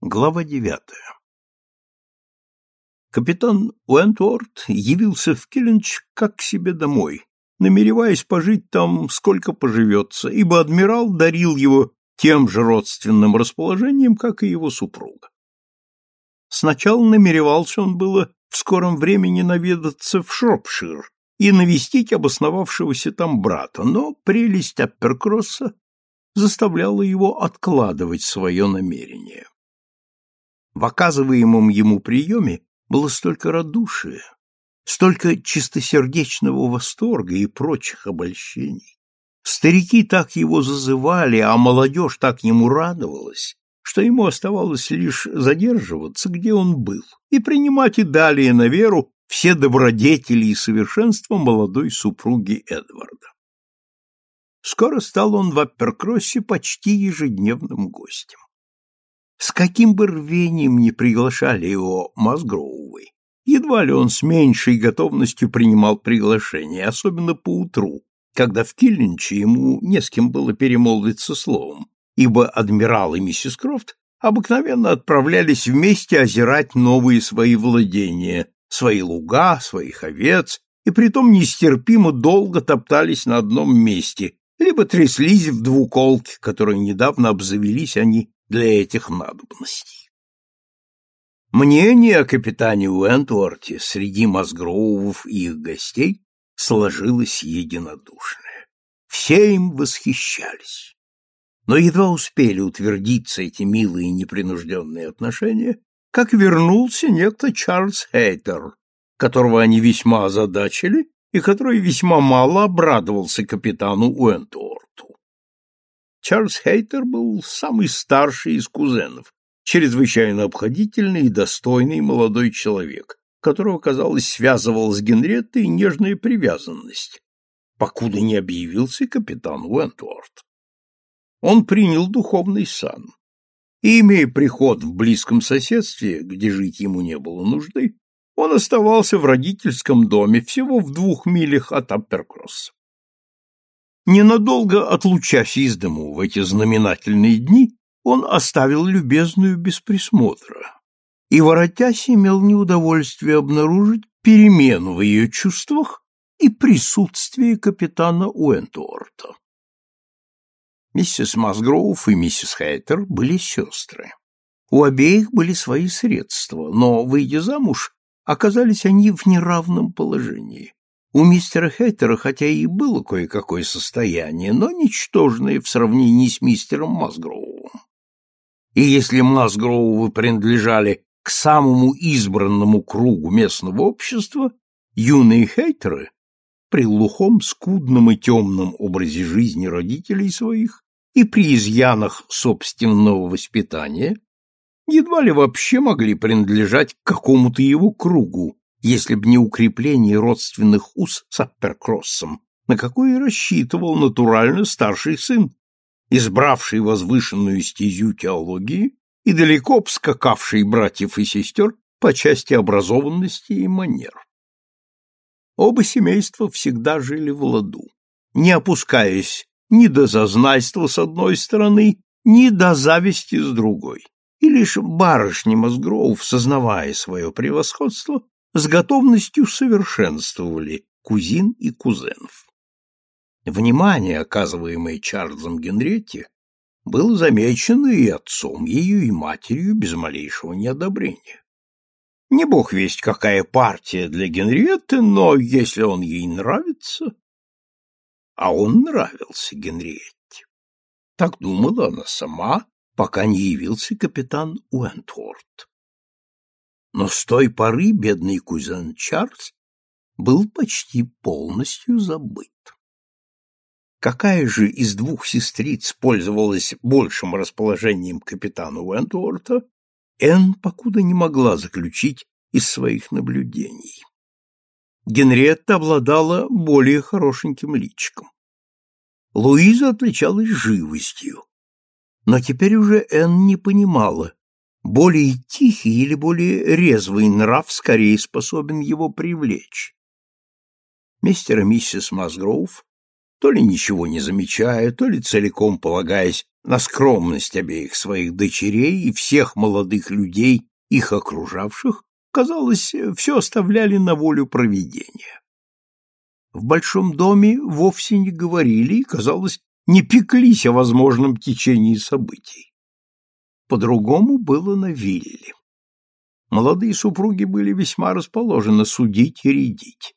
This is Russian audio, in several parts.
Глава девятая Капитан Уэнтворд явился в Киллинч как к себе домой, намереваясь пожить там сколько поживется, ибо адмирал дарил его тем же родственным расположением, как и его супруга. Сначала намеревался он было в скором времени наведаться в Шропшир и навестить обосновавшегося там брата, но прелесть Апперкросса заставляла его откладывать свое намерение. В оказываемом ему приеме было столько радушия, столько чистосердечного восторга и прочих обольщений. Старики так его зазывали, а молодежь так ему радовалась, что ему оставалось лишь задерживаться, где он был, и принимать и далее на веру все добродетели и совершенства молодой супруги Эдварда. Скоро стал он в Апперкроссе почти ежедневным гостем. С каким бы рвением не приглашали его Мазгроувы, едва ли он с меньшей готовностью принимал приглашение, особенно по утру, когда в Киллинче ему не с кем было перемолвиться словом, ибо адмирал и миссис Крофт обыкновенно отправлялись вместе озирать новые свои владения, свои луга, своих овец, и притом нестерпимо долго топтались на одном месте, либо тряслись в двуколке, которые недавно обзавелись они для этих надобностей. Мнение о капитане Уэнтворте среди Мазгроувов и их гостей сложилось единодушное. Все им восхищались. Но едва успели утвердиться эти милые непринужденные отношения, как вернулся некто Чарльз Хейтер, которого они весьма озадачили и который весьма мало обрадовался капитану Уэнтуорту. Чарльз Хейтер был самый старший из кузенов, чрезвычайно обходительный и достойный молодой человек, которого, казалось, связывала с Генреттой нежная привязанность, покуда не объявился капитан Уэнтворт. Он принял духовный сан, и, имея приход в близком соседстве, где жить ему не было нужды, он оставался в родительском доме всего в двух милях от Апперкросса. Ненадолго отлучась из дому в эти знаменательные дни, он оставил любезную без присмотра и, воротясь, имел неудовольствие обнаружить перемену в ее чувствах и присутствие капитана Уэнтуорта. Миссис Масгроув и миссис Хейтер были сестры. У обеих были свои средства, но, выйдя замуж, оказались они в неравном положении. У мистера Хейтера хотя и было кое-какое состояние, но ничтожное в сравнении с мистером Масгроувом. И если Масгроувы принадлежали к самому избранному кругу местного общества, юные Хейтеры при глухом, скудном и темном образе жизни родителей своих и при изъянах собственного воспитания едва ли вообще могли принадлежать к какому-то его кругу, если б не укрепление родственных уз с Апперкроссом, на какое рассчитывал натурально старший сын, избравший возвышенную стезю теологии и далеко обскакавший братьев и сестер по части образованности и манер. Оба семейства всегда жили в ладу, не опускаясь ни до зазнайства с одной стороны, ни до зависти с другой и лишь барышни Мозгроув, сознавая свое превосходство, с готовностью совершенствовали кузин и кузенов. Внимание, оказываемое Чарльзом Генретти, было замечено и отцом ее, и матерью без малейшего неодобрения. Не бог весть, какая партия для Генриетты, но если он ей нравится... А он нравился Генриетте. Так думала она сама, пока не явился капитан Уэнтворт. Но с той поры бедный кузен Чарльз был почти полностью забыт. Какая же из двух сестриц пользовалась большим расположением капитана Уэнтворта, Энн покуда не могла заключить из своих наблюдений. Генриетта обладала более хорошеньким личиком. Луиза отличалась живостью, но теперь уже Энн не понимала, более тихий или более резвый нрав скорее способен его привлечь. Мистер и миссис Масгроув то ли ничего не замечая, то ли целиком полагаясь на скромность обеих своих дочерей и всех молодых людей, их окружавших, казалось, все оставляли на волю провидения. В большом доме вовсе не говорили и, казалось, не пеклись о возможном течении событий. По-другому было на вилле. Молодые супруги были весьма расположены судить и рядить.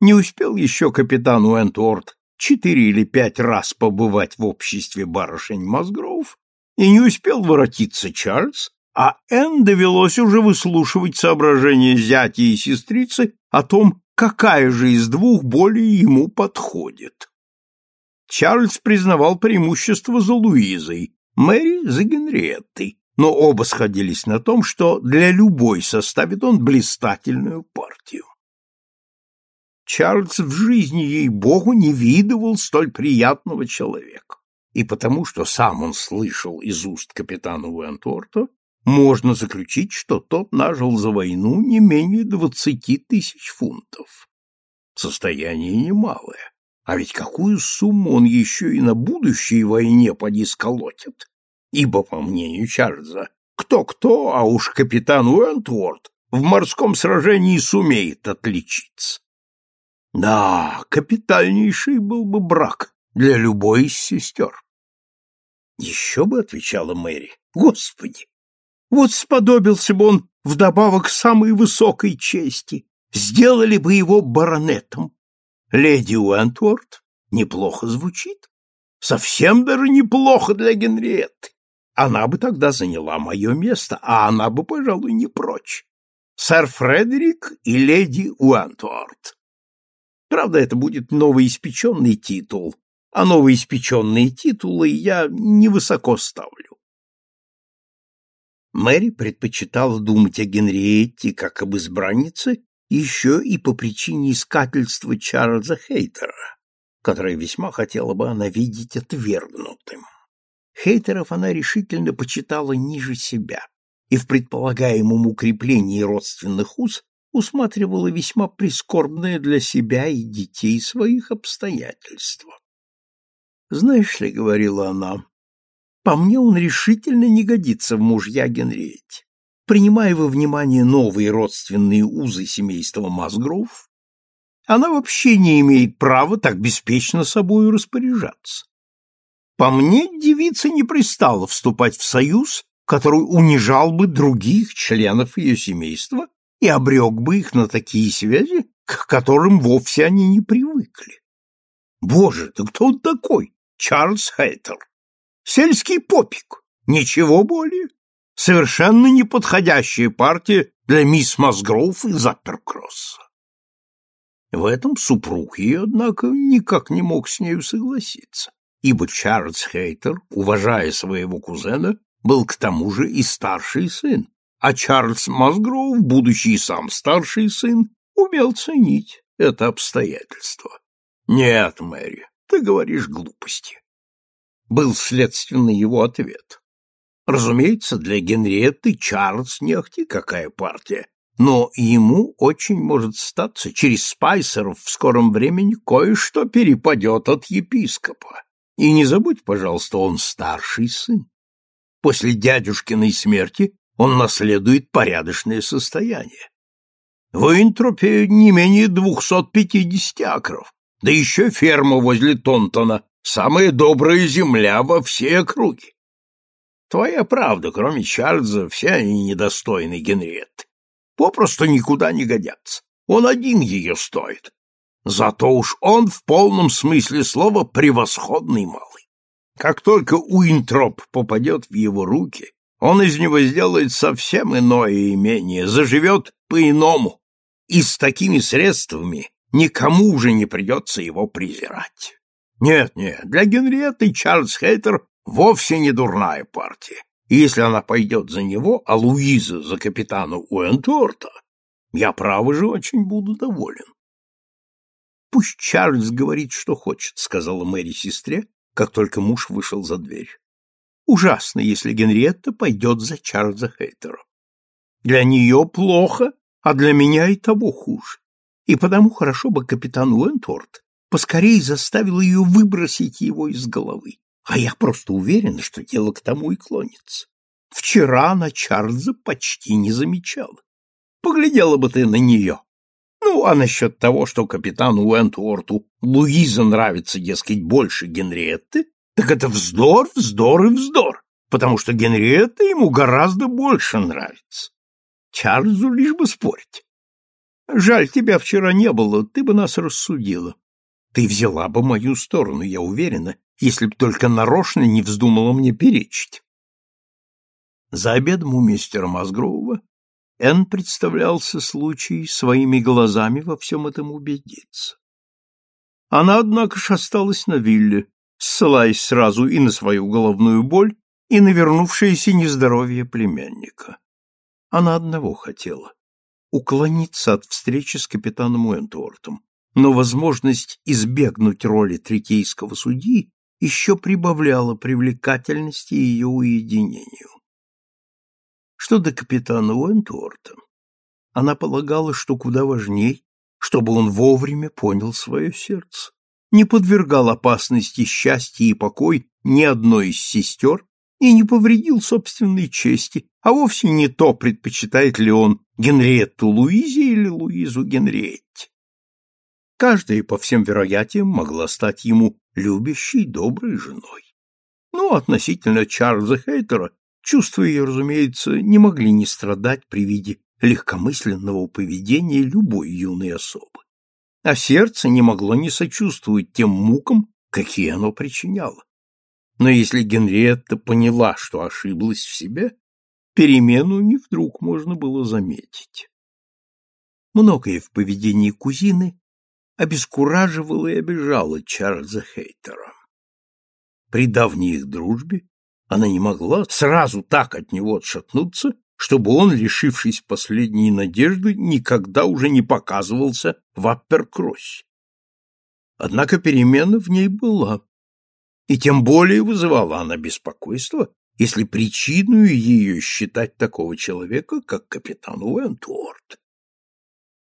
Не успел еще капитан Уэнтворд четыре или пять раз побывать в обществе барышень Мазгров, и не успел воротиться Чарльз, а Энн довелось уже выслушивать соображения зятя и сестрицы о том, какая же из двух более ему подходит. Чарльз признавал преимущество за Луизой, Мэри за Генриеттой, но оба сходились на том, что для любой составит он блистательную партию. Чарльз в жизни, ей-богу, не видывал столь приятного человека. И потому, что сам он слышал из уст капитана Уэнтворта, можно заключить, что тот нажил за войну не менее двадцати тысяч фунтов. Состояние немалое. А ведь какую сумму он еще и на будущей войне поди сколотит? Ибо, по мнению Чарльза, кто-кто, а уж капитан Уэнтворт в морском сражении сумеет отличиться. Да, капитальнейший был бы брак для любой из сестер. Еще бы, отвечала Мэри, Господи, вот сподобился бы он вдобавок самой высокой чести, сделали бы его баронетом. Леди Уэнтворд неплохо звучит, совсем даже неплохо для Генриетты. Она бы тогда заняла мое место, а она бы, пожалуй, не прочь. Сэр Фредерик и леди Уэнтворд. Правда, это будет новоиспеченный титул, а новоиспеченные титулы я невысоко ставлю. Мэри предпочитала думать о Генриетте как об избраннице еще и по причине искательства Чарльза Хейтера, которое весьма хотела бы она видеть отвергнутым. Хейтеров она решительно почитала ниже себя и в предполагаемом укреплении родственных уз усматривала весьма прискорбное для себя и детей своих обстоятельства. «Знаешь ли, — говорила она, — по мне он решительно не годится в мужья Генриетте. Принимая во внимание новые родственные узы семейства Мазгров, она вообще не имеет права так беспечно собою распоряжаться. По мне, девица не пристала вступать в союз, который унижал бы других членов ее семейства и обрек бы их на такие связи, к которым вовсе они не привыкли. Боже, да кто он такой? Чарльз Хейтер. Сельский попик. Ничего более. Совершенно неподходящая партия для мисс Масгроув из Апперкросса. В этом супруг ее, однако, никак не мог с нею согласиться, ибо Чарльз Хейтер, уважая своего кузена, был к тому же и старший сын, а Чарльз Масгроув, будучи сам старший сын, умел ценить это обстоятельство. Нет, Мэри, ты говоришь глупости. Был следственный его ответ. Разумеется, для Генриетты Чарльз не ахти какая партия, но ему очень может статься через спайсеров в скором времени кое-что перепадет от епископа. И не забудь, пожалуйста, он старший сын. После дядюшкиной смерти он наследует порядочное состояние. В Интропе не менее двухсот пятидесяти акров, да еще ферма возле Тонтона, самая добрая земля во всей округе. Твоя правда, кроме Чарльза, все они недостойны Генриетты. Попросту никуда не годятся. Он один ее стоит. Зато уж он в полном смысле слова превосходный малый. Как только Уинтроп попадет в его руки, он из него сделает совсем иное имение, заживет по-иному, и с такими средствами никому уже не придется его презирать. Нет, нет, для Генриетты Чарльз Хейтер вовсе не дурная партия. И если она пойдет за него, а Луиза за капитана Уэнтворта, я, право же, очень буду доволен. Пусть Чарльз говорит, что хочет, сказала Мэри сестре, как только муж вышел за дверь. Ужасно, если Генриетта пойдет за Чарльза Хейтера. Для нее плохо, а для меня и того хуже. И потому хорошо бы капитан Уэнтворд поскорей заставил ее выбросить его из головы. А я просто уверена, что дело к тому и клонится. Вчера она Чарльза почти не замечала. Поглядела бы ты на нее. Ну, а насчет того, что капитану Уэнтуорту Луиза нравится, дескать, больше Генриетты, так это вздор, вздор и вздор, потому что Генриетта ему гораздо больше нравится. Чарльзу лишь бы спорить. Жаль, тебя вчера не было, ты бы нас рассудила. Ты взяла бы мою сторону, я уверена, если б только нарочно не вздумала мне перечить. За обедом у мистера Мазгрова Энн представлялся случай своими глазами во всем этом убедиться. Она, однако ж, осталась на вилле, ссылаясь сразу и на свою головную боль, и на вернувшееся нездоровье племянника. Она одного хотела — уклониться от встречи с капитаном Уэнтуортом, но возможность избегнуть роли третейского судьи еще прибавляла привлекательности ее уединению. Что до капитана Уэнтуорта, она полагала, что куда важней, чтобы он вовремя понял свое сердце, не подвергал опасности счастья и покой ни одной из сестер и не повредил собственной чести, а вовсе не то, предпочитает ли он Генриетту Луизе или Луизу Генриетте. Каждая, по всем вероятиям, могла стать ему любящей, доброй женой. Но относительно Чарльза Хейтера Чувства ее, разумеется, не могли не страдать при виде легкомысленного поведения любой юной особы. А сердце не могло не сочувствовать тем мукам, какие оно причиняло. Но если Генриетта поняла, что ошиблась в себе, перемену не вдруг можно было заметить. Многое в поведении кузины обескураживало и обижало Чарльза Хейтера. При давней их дружбе она не могла сразу так от него отшатнуться, чтобы он, лишившись последней надежды, никогда уже не показывался в Апперкроссе. Однако перемена в ней была, и тем более вызывала она беспокойство, если причиной ее считать такого человека, как капитан Уэнтуорт.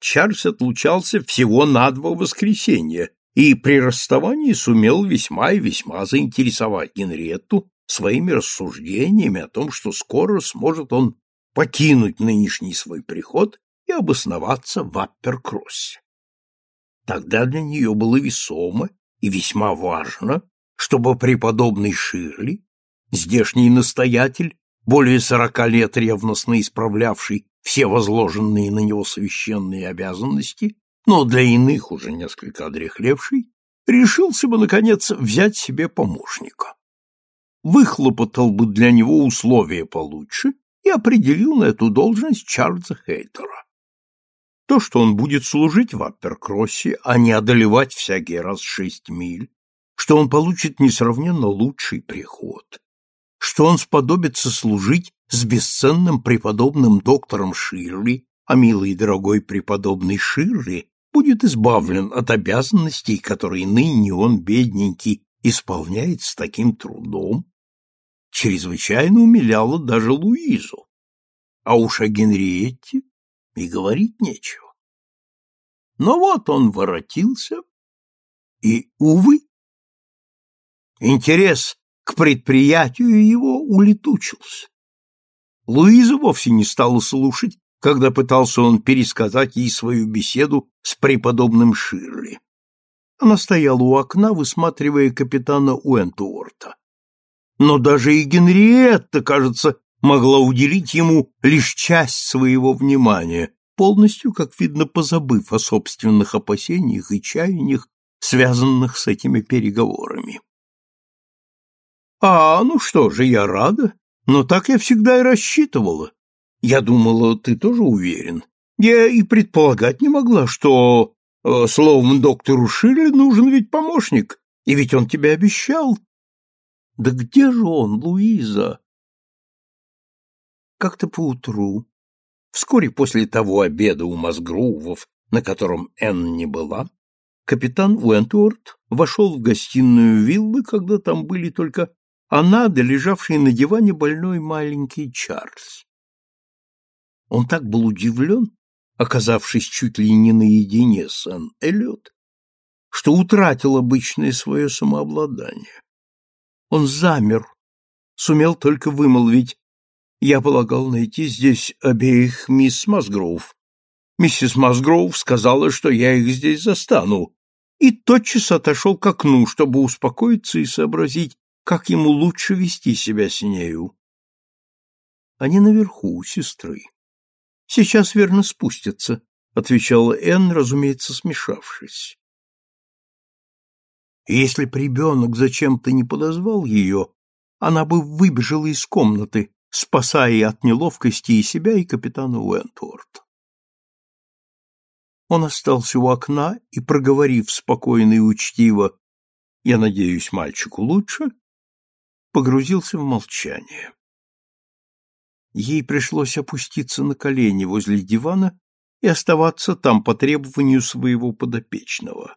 Чарльз отлучался всего на два воскресенья и при расставании сумел весьма и весьма заинтересовать Генриетту своими рассуждениями о том, что скоро сможет он покинуть нынешний свой приход и обосноваться в Апперкроссе. Тогда для нее было весомо и весьма важно, чтобы преподобный Ширли, здешний настоятель, более сорока лет ревностно исправлявший все возложенные на него священные обязанности, но для иных уже несколько одрехлевший, решился бы, наконец, взять себе помощника выхлопотал бы для него условия получше и определил на эту должность Чарльза Хейтера. То, что он будет служить в Апперкроссе, а не одолевать всякий раз шесть миль, что он получит несравненно лучший приход, что он сподобится служить с бесценным преподобным доктором Ширли, а милый и дорогой преподобный Ширли будет избавлен от обязанностей, которые ныне он, бедненький, исполняет с таким трудом, чрезвычайно умиляла даже Луизу. А уж о Генриетте и говорить нечего. Но вот он воротился, и, увы, интерес к предприятию его улетучился. Луиза вовсе не стала слушать, когда пытался он пересказать ей свою беседу с преподобным Ширли. Она стояла у окна, высматривая капитана Уэнтуорта но даже и Генриетта, кажется, могла уделить ему лишь часть своего внимания, полностью, как видно, позабыв о собственных опасениях и чаяниях, связанных с этими переговорами. «А, ну что же, я рада, но так я всегда и рассчитывала. Я думала, ты тоже уверен. Я и предполагать не могла, что, э, словом, доктору Ширли нужен ведь помощник, и ведь он тебе обещал, да где же он, Луиза? Как-то поутру, вскоре после того обеда у Мазгрувов, на котором Энн не была, капитан Уэнтуорт вошел в гостиную виллы, когда там были только она да лежавший на диване больной маленький Чарльз. Он так был удивлен, оказавшись чуть ли не наедине с Энн Эллиот, что утратил обычное свое самообладание. Он замер, сумел только вымолвить «Я полагал найти здесь обеих мисс Масгроув. Миссис Масгроув сказала, что я их здесь застану, и тотчас отошел к окну, чтобы успокоиться и сообразить, как ему лучше вести себя с нею. Они наверху, у сестры. Сейчас верно спустятся, отвечала Энн, разумеется, смешавшись. Если б ребенок зачем-то не подозвал ее, она бы выбежала из комнаты, спасая от неловкости и себя, и капитана Уэнтворта. Он остался у окна и, проговорив спокойно и учтиво «Я надеюсь, мальчику лучше», погрузился в молчание. Ей пришлось опуститься на колени возле дивана и оставаться там по требованию своего подопечного.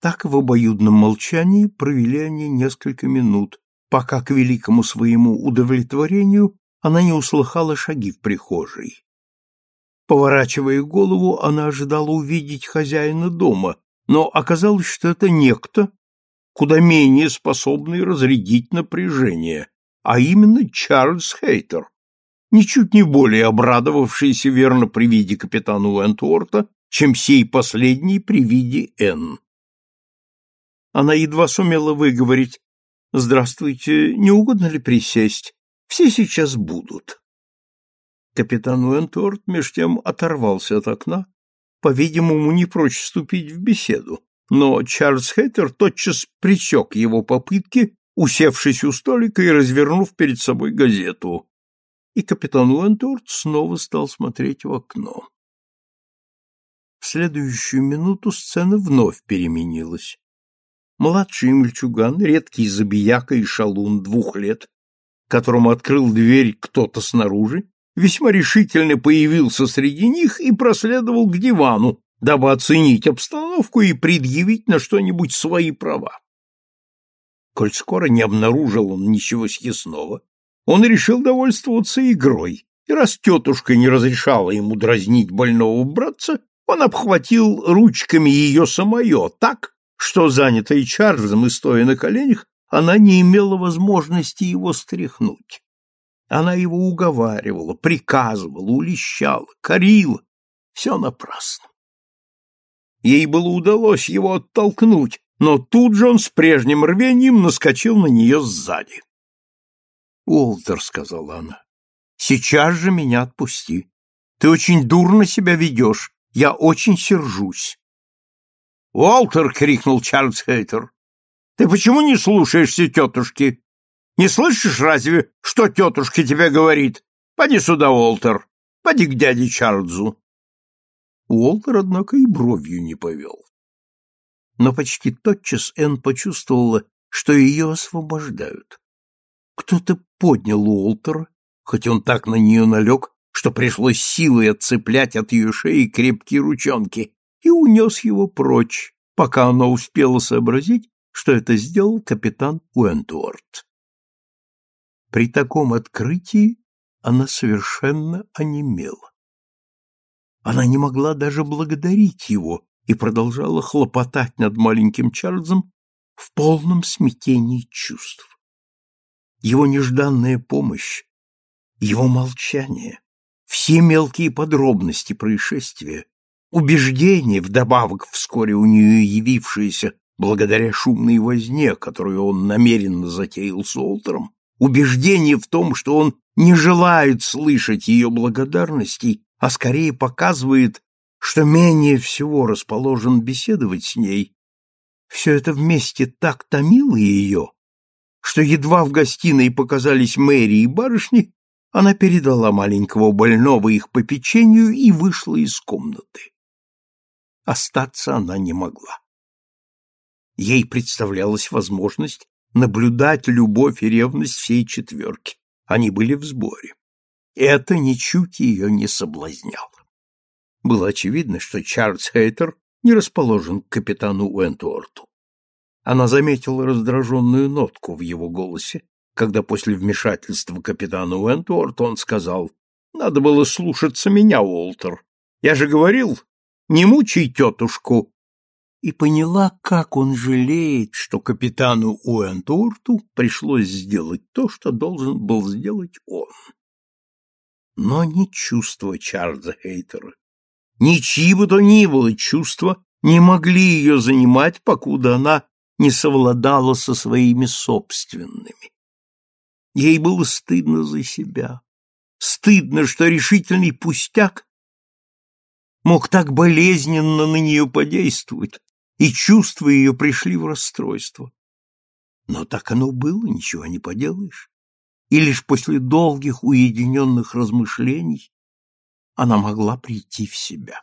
Так в обоюдном молчании провели они несколько минут, пока к великому своему удовлетворению она не услыхала шаги в прихожей. Поворачивая голову, она ожидала увидеть хозяина дома, но оказалось, что это некто, куда менее способный разрядить напряжение, а именно Чарльз Хейтер, ничуть не более обрадовавшийся верно при виде капитана Уэнтворта, чем сей последний при виде Энн. Она едва сумела выговорить «Здравствуйте, не угодно ли присесть? Все сейчас будут». Капитан Уэнтворт меж тем оторвался от окна, по-видимому, не прочь вступить в беседу, но Чарльз Хэттер тотчас пресек его попытки, усевшись у столика и развернув перед собой газету. И капитан Уэнтворт снова стал смотреть в окно. В следующую минуту сцена вновь переменилась. Младший мальчуган, редкий забияка и шалун двух лет, которому открыл дверь кто-то снаружи, весьма решительно появился среди них и проследовал к дивану, дабы оценить обстановку и предъявить на что-нибудь свои права. Коль скоро не обнаружил он ничего съестного, он решил довольствоваться игрой, и раз тетушка не разрешала ему дразнить больного братца, он обхватил ручками ее самое так, что, занятая Чарльзом и стоя на коленях, она не имела возможности его стряхнуть. Она его уговаривала, приказывала, улещала, корила. Все напрасно. Ей было удалось его оттолкнуть, но тут же он с прежним рвением наскочил на нее сзади. «Уолтер», — сказала она, — «сейчас же меня отпусти. Ты очень дурно себя ведешь, я очень сержусь». «Уолтер!» — крикнул Чарльз Хейтер. «Ты почему не слушаешься тетушки? Не слышишь разве, что тетушка тебе говорит? Поди сюда, Уолтер, поди к дяде Чарльзу. Уолтер, однако, и бровью не повел. Но почти тотчас Энн почувствовала, что ее освобождают. Кто-то поднял Уолтера, хоть он так на нее налег, что пришлось силой отцеплять от ее шеи крепкие ручонки, и унес его прочь, пока она успела сообразить, что это сделал капитан Уэнтуорт. При таком открытии она совершенно онемела. Она не могла даже благодарить его и продолжала хлопотать над маленьким Чарльзом в полном смятении чувств. Его нежданная помощь, его молчание, все мелкие подробности происшествия, убеждение, вдобавок вскоре у нее явившееся благодаря шумной возне, которую он намеренно затеял с Олтером, убеждение в том, что он не желает слышать ее благодарностей, а скорее показывает, что менее всего расположен беседовать с ней, все это вместе так томило ее, что едва в гостиной показались Мэри и барышни, она передала маленького больного их попечению и вышла из комнаты. Остаться она не могла. Ей представлялась возможность наблюдать любовь и ревность всей четверки. Они были в сборе. Это ничуть ее не соблазняло. Было очевидно, что Чарльз Хейтер не расположен к капитану Уэнтуорту. Она заметила раздраженную нотку в его голосе, когда после вмешательства капитана Уэнтуорта он сказал, «Надо было слушаться меня, Уолтер. Я же говорил, не мучай тетушку». И поняла, как он жалеет, что капитану Уэнтурту пришлось сделать то, что должен был сделать он. Но ни чувства Чарльза Хейтера, ни чьи бы то ни было чувства не могли ее занимать, покуда она не совладала со своими собственными. Ей было стыдно за себя. Стыдно, что решительный пустяк мог так болезненно на нее подействовать, и чувства ее пришли в расстройство. Но так оно было, ничего не поделаешь. И лишь после долгих уединенных размышлений она могла прийти в себя.